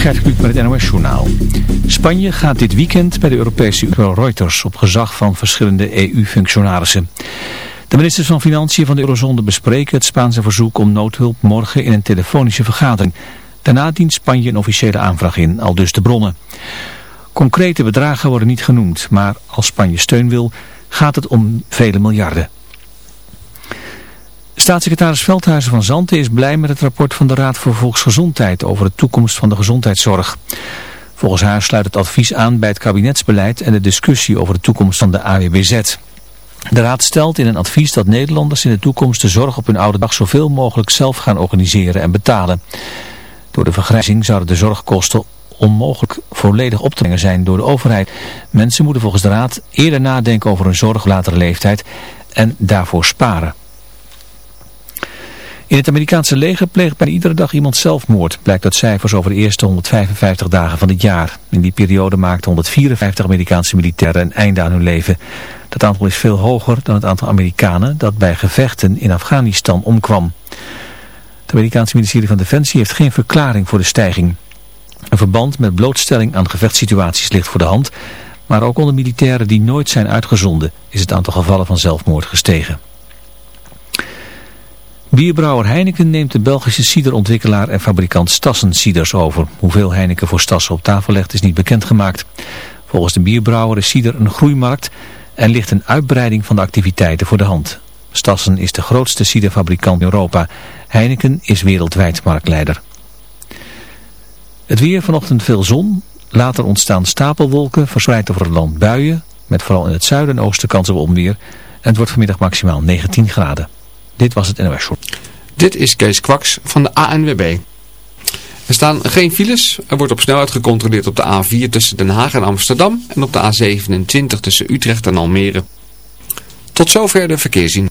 Gert Kluk met het NOS Journaal. Spanje gaat dit weekend bij de Europese Reuters op gezag van verschillende EU-functionarissen. De ministers van Financiën van de Eurozone bespreken het Spaanse verzoek om noodhulp morgen in een telefonische vergadering. Daarna dient Spanje een officiële aanvraag in, al dus de bronnen. Concrete bedragen worden niet genoemd, maar als Spanje steun wil, gaat het om vele miljarden. Staatssecretaris Veldhuizen van Zanten is blij met het rapport van de Raad voor Volksgezondheid over de toekomst van de gezondheidszorg. Volgens haar sluit het advies aan bij het kabinetsbeleid en de discussie over de toekomst van de AWBZ. De Raad stelt in een advies dat Nederlanders in de toekomst de zorg op hun oude dag zoveel mogelijk zelf gaan organiseren en betalen. Door de vergrijzing zouden de zorgkosten onmogelijk volledig op te brengen zijn door de overheid. Mensen moeten volgens de Raad eerder nadenken over hun zorg op latere leeftijd en daarvoor sparen. In het Amerikaanse leger pleegt bijna iedere dag iemand zelfmoord, blijkt uit cijfers over de eerste 155 dagen van het jaar. In die periode maakten 154 Amerikaanse militairen een einde aan hun leven. Dat aantal is veel hoger dan het aantal Amerikanen dat bij gevechten in Afghanistan omkwam. Het Amerikaanse ministerie van Defensie heeft geen verklaring voor de stijging. Een verband met blootstelling aan gevechtssituaties ligt voor de hand, maar ook onder militairen die nooit zijn uitgezonden is het aantal gevallen van zelfmoord gestegen. Bierbrouwer Heineken neemt de Belgische ciderontwikkelaar en fabrikant Stassen Ciders over. Hoeveel Heineken voor Stassen op tafel legt is niet bekendgemaakt. Volgens de bierbrouwer is cider een groeimarkt en ligt een uitbreiding van de activiteiten voor de hand. Stassen is de grootste ciderfabrikant in Europa. Heineken is wereldwijd marktleider. Het weer vanochtend veel zon. Later ontstaan stapelwolken, verspreid over het land buien. Met vooral in het zuiden en oosten kans op onweer. En het wordt vanmiddag maximaal 19 graden. Dit was het NOS Short. Dit is Kees Kwaks van de ANWB. Er staan geen files. Er wordt op snelheid gecontroleerd op de A4 tussen Den Haag en Amsterdam. En op de A27 tussen Utrecht en Almere. Tot zover de verkeerszien.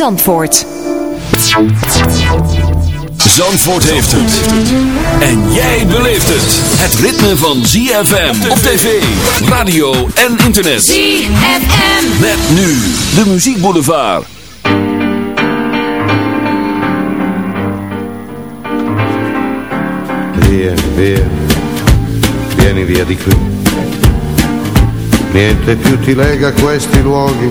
Zandvoort. Zandvoort heeft het. En jij beleeft het. Het ritme van ZFM op tv, radio en internet. ZFM. Met nu de muziekboulevard. Via, via, vieni via di qui. Niente più ti lega a questi luoghi,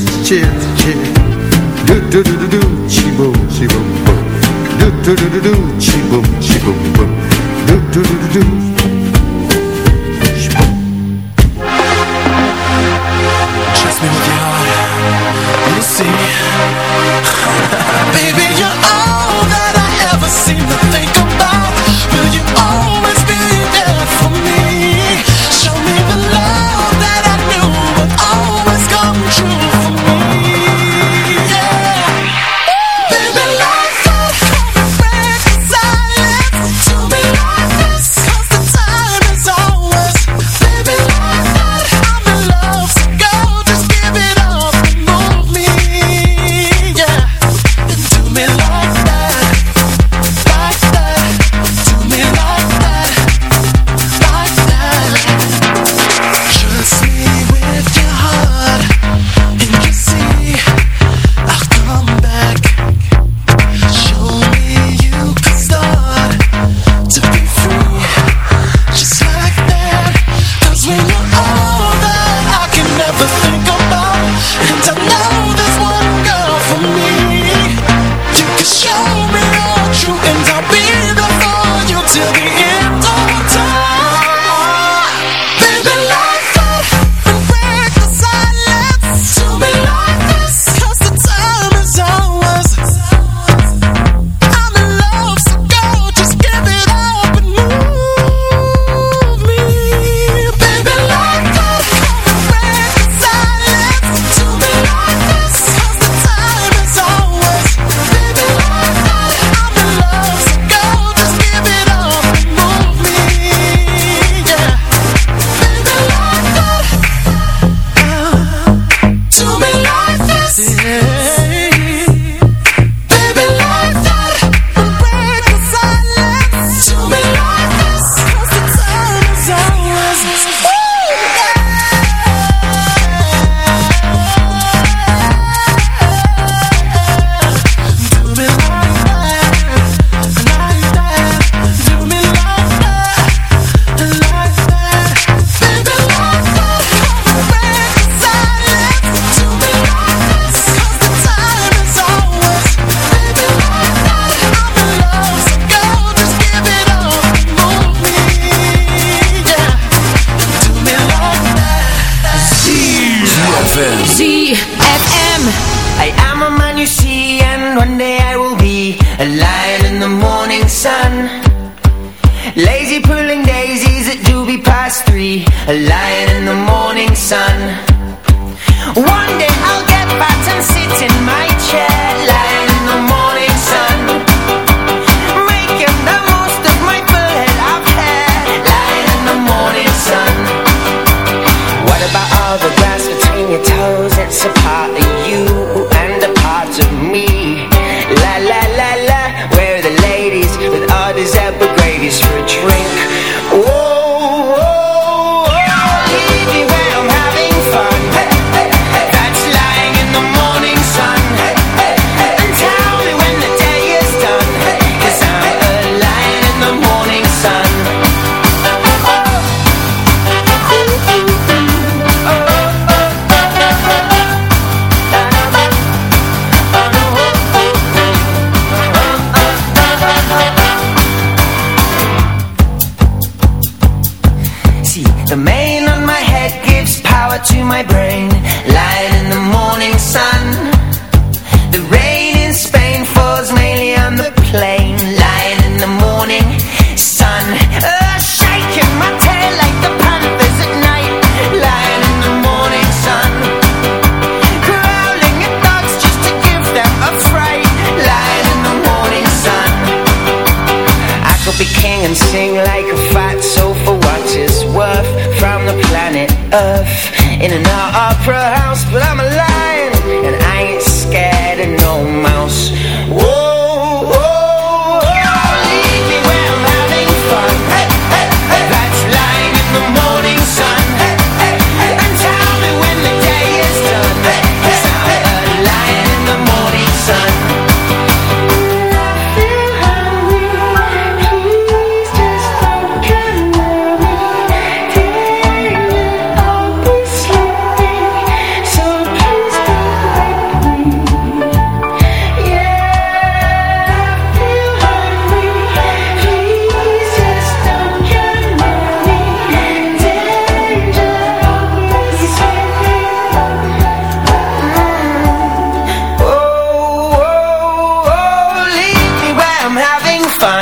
chips, chips. Do do do do do, chi boom, chi boom boom. Do do do do do, chi boom, chi boom boom. Do do do do do. Me with your heart, you see. in an opera house, but I'm a lion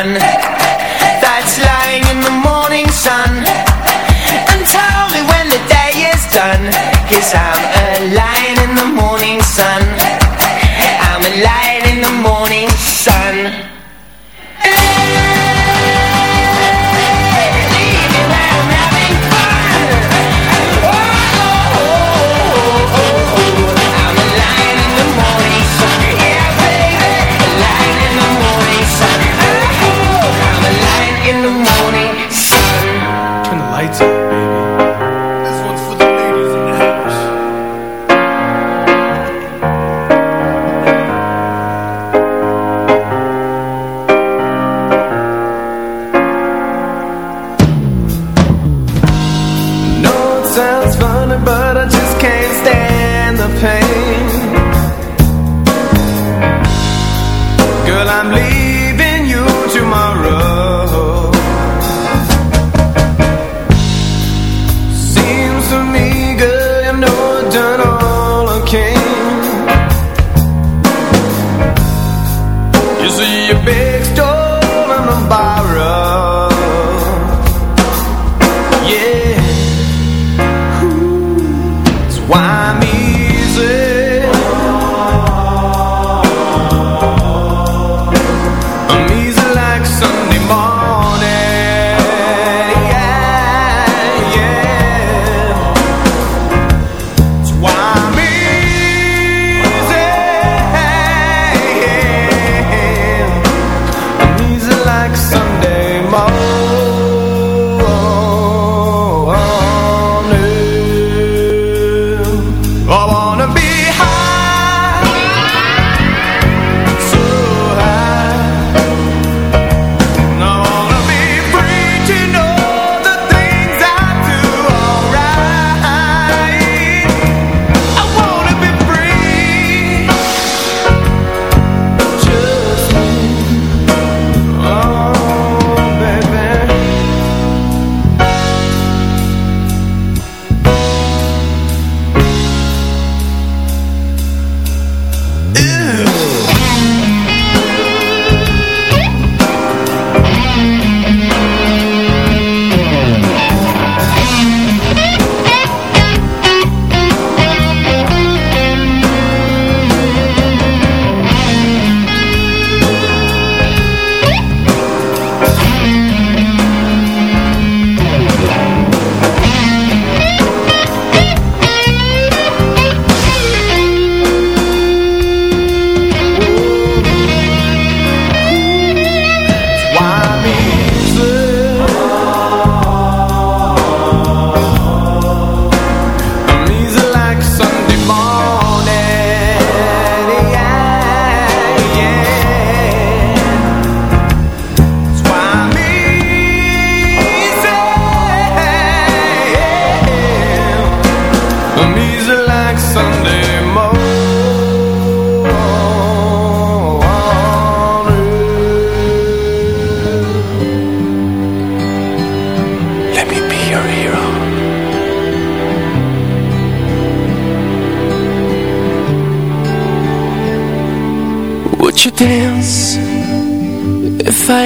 Hey.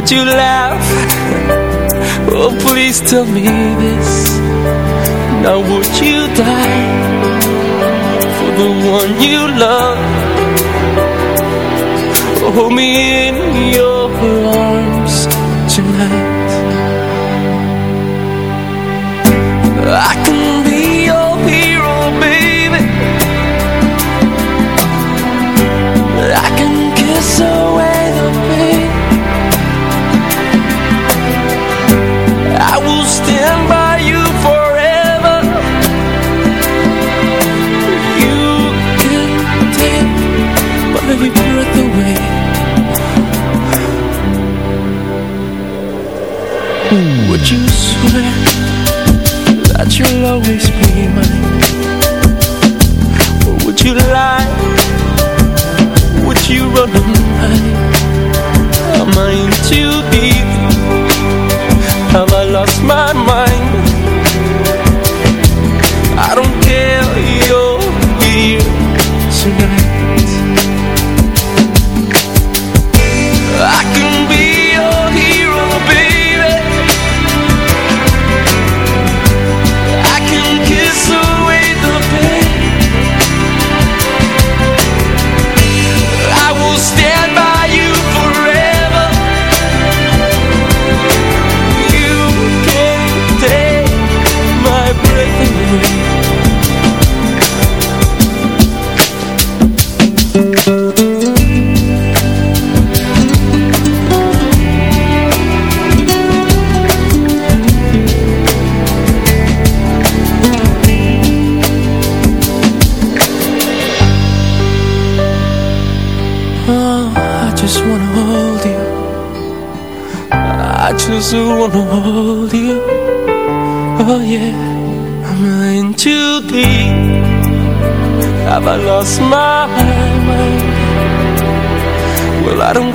would you laugh? Oh, please tell me this. Now would you die For the one you love? Hold me in your arms tonight. I can That you always be money Or would you lie? Would you run a money Am I to be wanna hold you. Oh yeah. I'm in too deep Have I lost my mind? Well I don't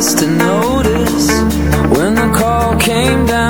best to notice When the call came down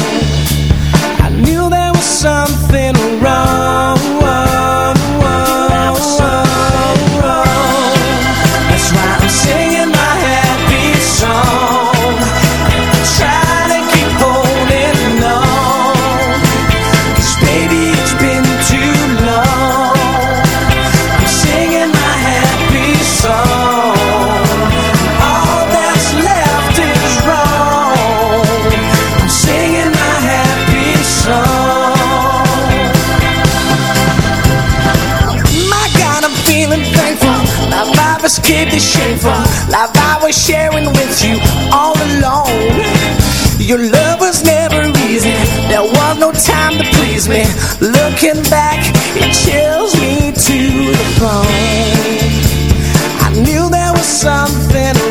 leaves me looking back. It chills me to the bone. I knew there was something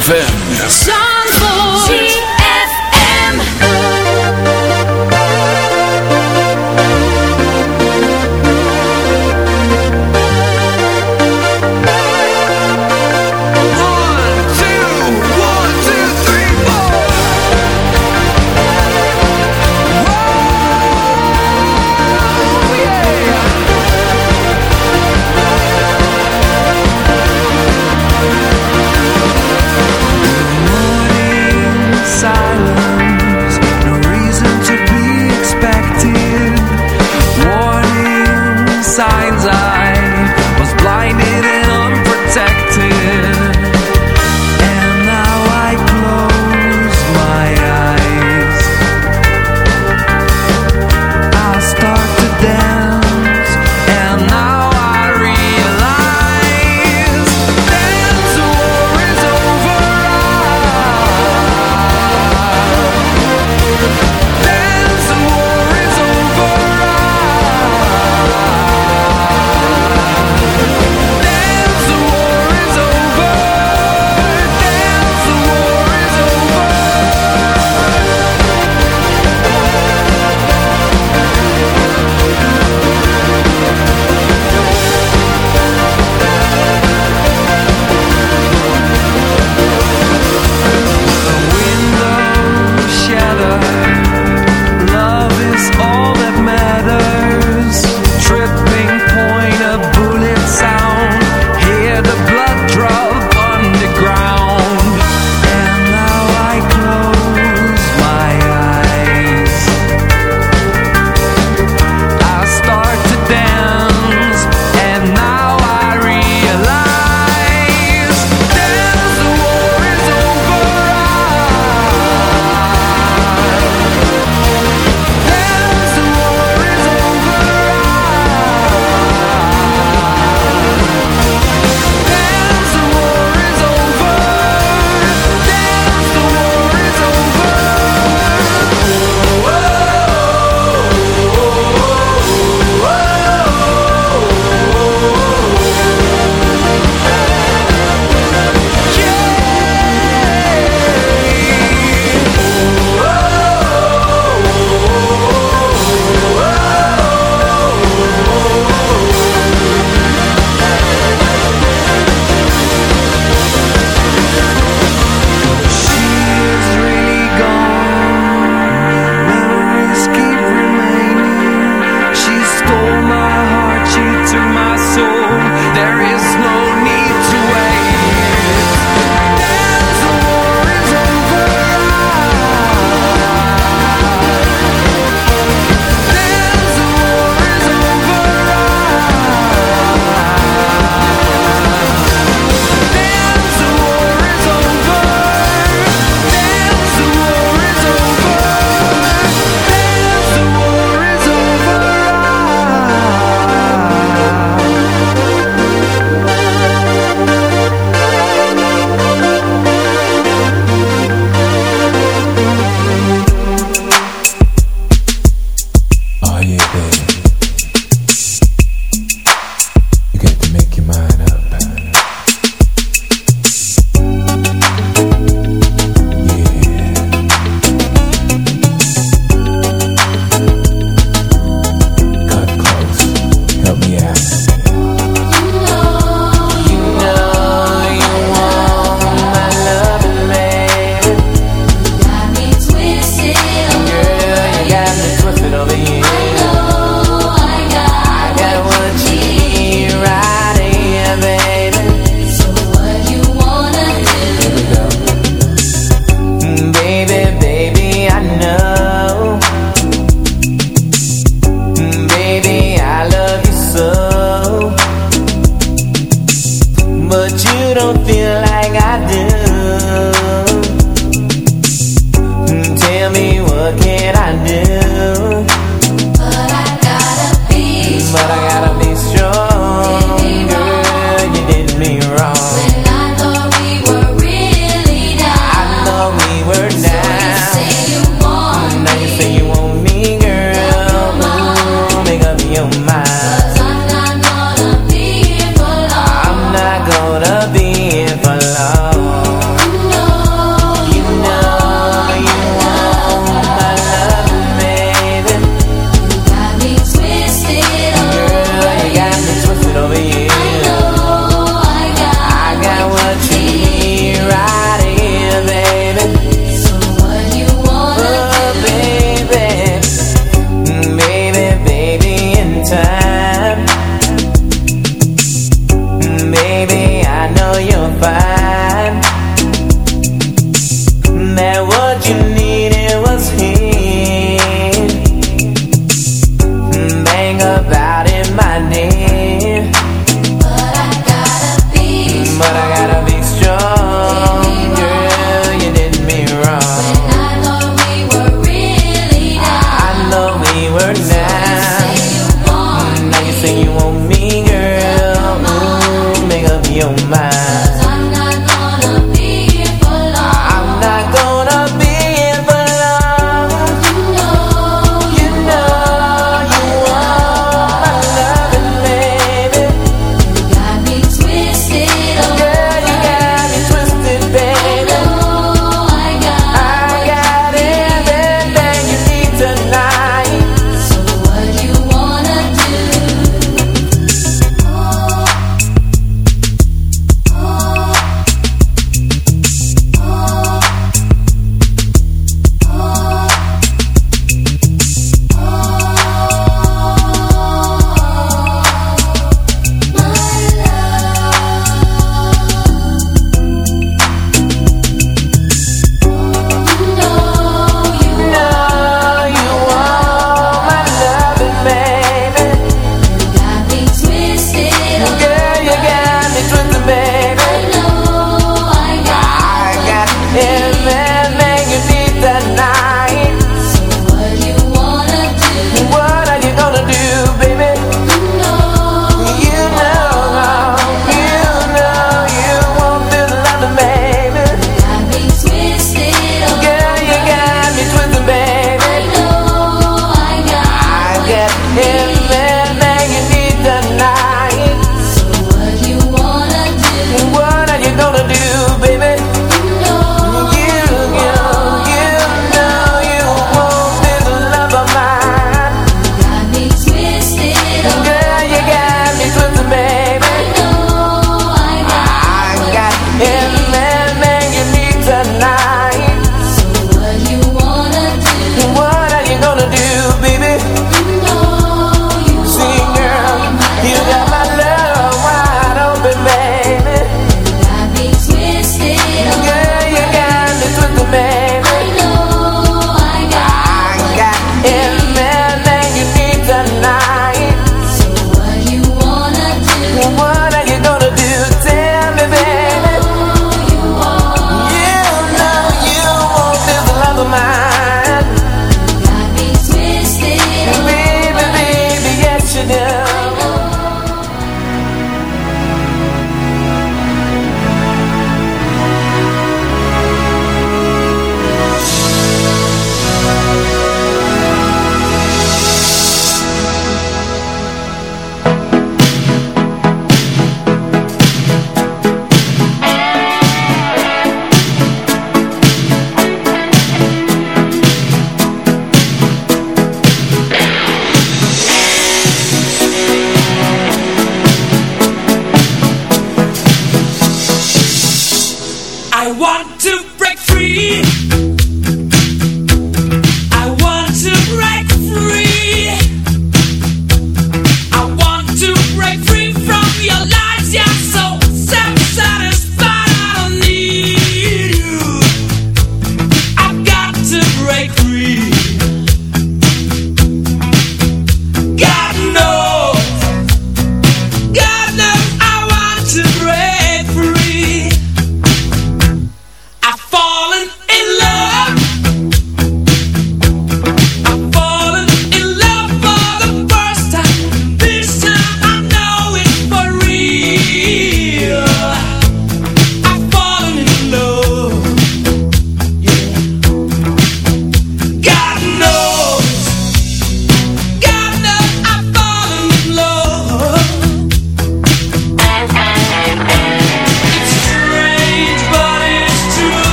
ZFM.